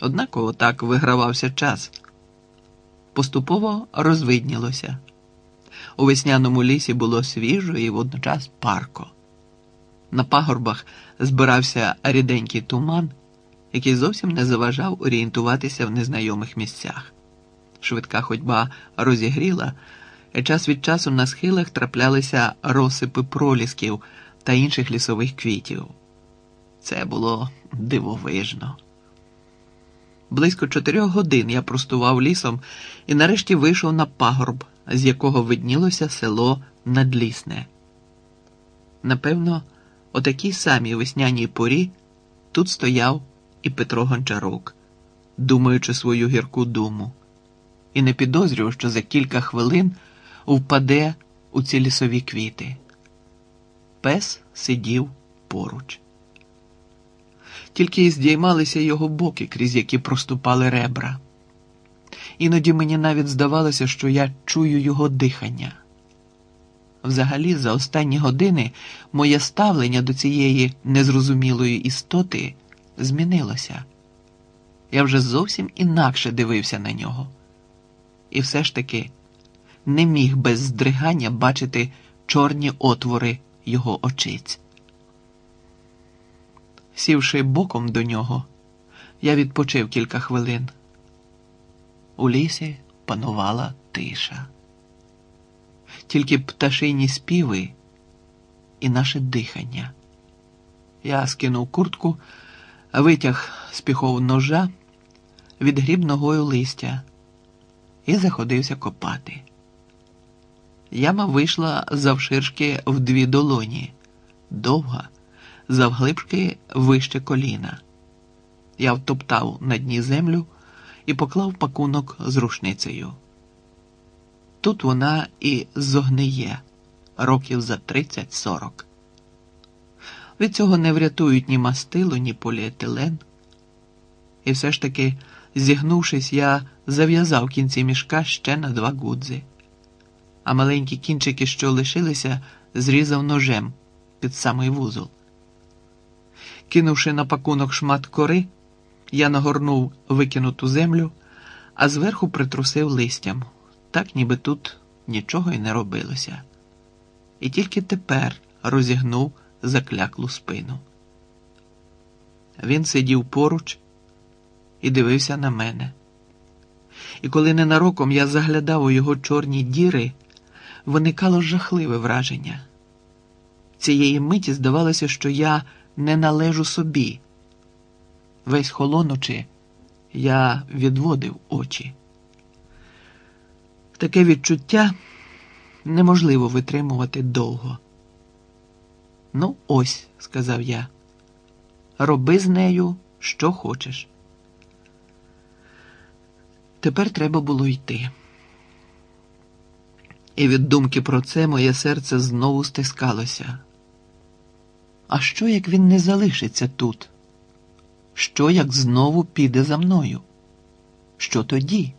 Однаково так вигравався час. Поступово розвиднілося. У весняному лісі було свіжо і водночас парко. На пагорбах збирався ріденький туман, який зовсім не заважав орієнтуватися в незнайомих місцях. Швидка ходьба розігріла, і час від часу на схилах траплялися розсипи пролісків та інших лісових квітів. Це було дивовижно. Близько чотирьох годин я простував лісом і нарешті вийшов на пагорб, з якого виднілося село Надлісне. Напевно, о такій самій весняній порі тут стояв і Петро Гончарук, думаючи свою гірку думу, і не підозрював, що за кілька хвилин впаде у ці лісові квіти. Пес сидів поруч. Тільки й здіймалися його боки, крізь які проступали ребра. Іноді мені навіть здавалося, що я чую його дихання. Взагалі, за останні години моє ставлення до цієї незрозумілої істоти змінилося. Я вже зовсім інакше дивився на нього. І все ж таки не міг без здригання бачити чорні отвори його очиць. Сівши боком до нього, я відпочив кілька хвилин. У лісі панувала тиша. Тільки пташині співи і наше дихання. Я скинув куртку, витяг з піхов ножа, відгріб ногою листя і заходився копати. Яма вийшла завширшки в дві долоні, довга, завглибшки вище коліна. Я втоптав на дні землю і поклав пакунок з рушницею. Тут вона і зогниє років за 30-40. Від цього не врятують ні мастило, ні поліетилен. І все ж таки, зігнувшись, я зав'язав кінці мішка ще на два гудзи, а маленькі кінчики, що лишилися, зрізав ножем під самий вузол. Кинувши на пакунок шмат кори, я нагорнув викинуту землю, а зверху притрусив листям, так ніби тут нічого й не робилося. І тільки тепер розігнув закляклу спину. Він сидів поруч і дивився на мене. І коли ненароком я заглядав у його чорні діри, виникало жахливе враження. Цієї миті здавалося, що я не належу собі. Весь холонучи, я відводив очі. Таке відчуття неможливо витримувати довго. Ну, ось, сказав я, роби з нею, що хочеш. Тепер треба було йти. І від думки про це моє серце знову стискалося. А що, як він не залишиться тут? Що, як знову піде за мною? Що тоді?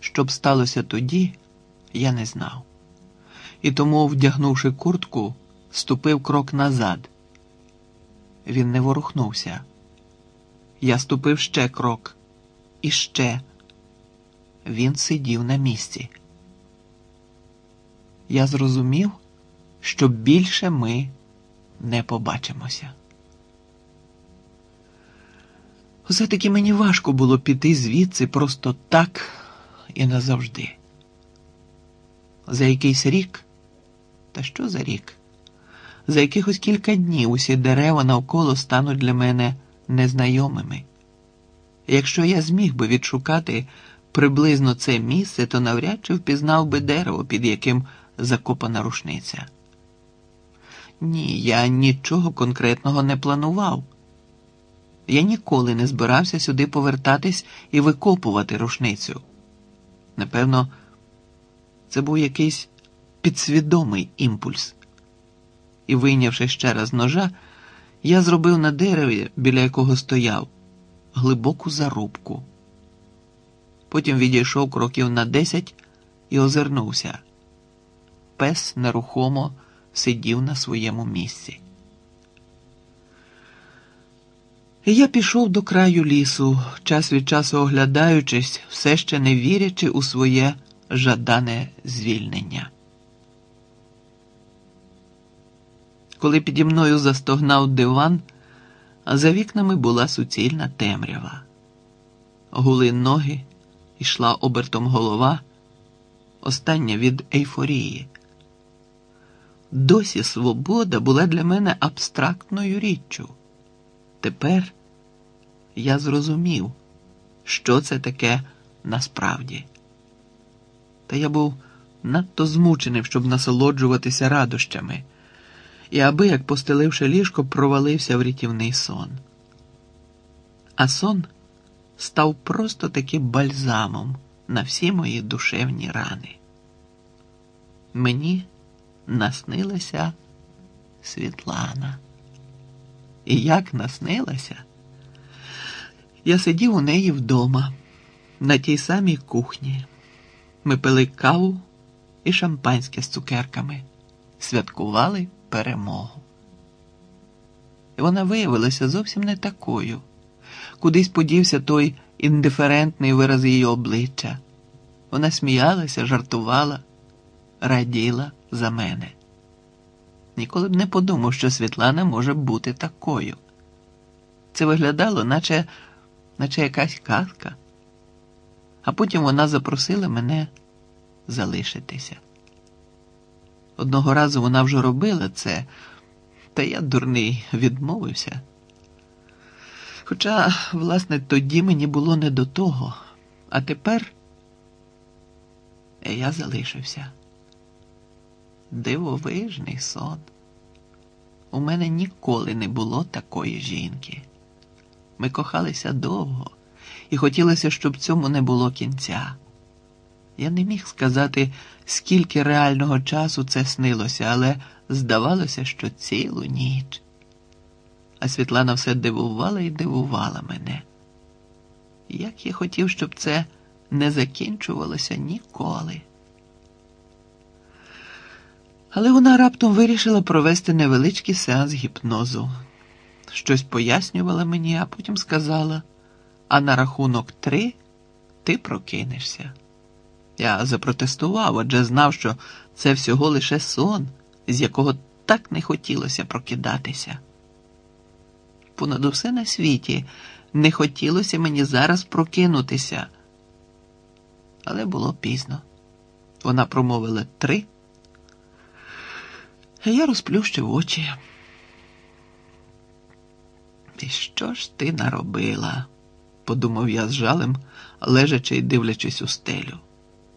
Що б сталося тоді, я не знав. І тому, вдягнувши куртку, ступив крок назад. Він не ворухнувся. Я ступив ще крок. І ще. Він сидів на місці. Я зрозумів, що більше ми не побачимося. Все таки мені важко було піти звідси просто так і назавжди. За якийсь рік, та що за рік? За якихось кілька днів усі дерева навколо стануть для мене незнайомими. Якщо я зміг би відшукати приблизно це місце, то навряд чи впізнав би дерево, під яким закопана рушниця. Ні, я нічого конкретного не планував. Я ніколи не збирався сюди повертатись і викопувати рушницю. Напевно, це був якийсь підсвідомий імпульс. І, вийнявши ще раз ножа, я зробив на дереві, біля якого стояв, глибоку зарубку. Потім відійшов кроків на десять і озирнувся. Пес нерухомо сидів на своєму місці. Я пішов до краю лісу, час від часу оглядаючись, все ще не вірячи у своє жадане звільнення. Коли піді мною застогнав диван, за вікнами була суцільна темрява. Гули ноги, йшла обертом голова, остання від ейфорії. Досі свобода була для мене абстрактною річчю. Тепер я зрозумів, що це таке насправді. Та я був надто змучений, щоб насолоджуватися радощами, і аби, як постеливши ліжко, провалився в рятівний сон. А сон став просто таки бальзамом на всі мої душевні рани. Мені наснилася Світлана. І як наснилася, я сидів у неї вдома, на тій самій кухні. Ми пили каву і шампанське з цукерками, святкували перемогу. І вона виявилася зовсім не такою. Кудись подівся той індиферентний вираз її обличчя. Вона сміялася, жартувала, раділа за мене. Ніколи б не подумав, що Світлана може бути такою. Це виглядало, наче, наче якась казка. А потім вона запросила мене залишитися. Одного разу вона вже робила це, та я, дурний, відмовився. Хоча, власне, тоді мені було не до того, а тепер я залишився. Дивовижний сон. У мене ніколи не було такої жінки. Ми кохалися довго, і хотілося, щоб цьому не було кінця. Я не міг сказати, скільки реального часу це снилося, але здавалося, що цілу ніч. А Світлана все дивувала і дивувала мене. Як я хотів, щоб це не закінчувалося ніколи. Але вона раптом вирішила провести невеличкий сеанс гіпнозу. Щось пояснювала мені, а потім сказала: а на рахунок три ти прокинешся. Я запротестував, адже знав, що це всього лише сон, з якого так не хотілося прокидатися. Понад усе на світі не хотілося мені зараз прокинутися. Але було пізно. Вона промовила три. Я розплющив очі. І що ж ти наробила? подумав я з жалем, лежачи й дивлячись у стелю.